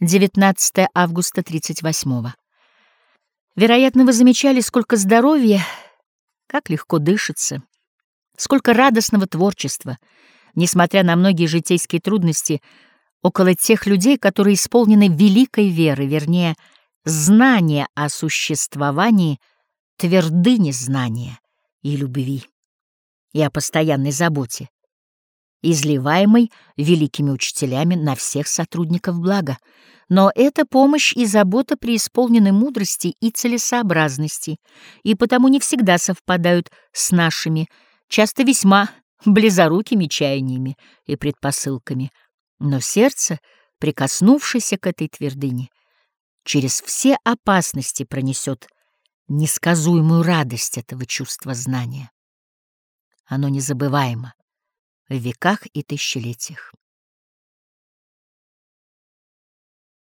19 августа 38 -го. Вероятно, вы замечали, сколько здоровья, как легко дышится, сколько радостного творчества, несмотря на многие житейские трудности, около тех людей, которые исполнены великой веры, вернее, знания о существовании, твердыни знания и любви, и о постоянной заботе, изливаемой великими учителями на всех сотрудников блага. Но эта помощь и забота преисполнены мудрости и целесообразности, и потому не всегда совпадают с нашими, часто весьма близорукими чаяниями и предпосылками. Но сердце, прикоснувшееся к этой твердыне, через все опасности пронесет несказуемую радость этого чувства знания. Оно незабываемо в веках и тысячелетиях.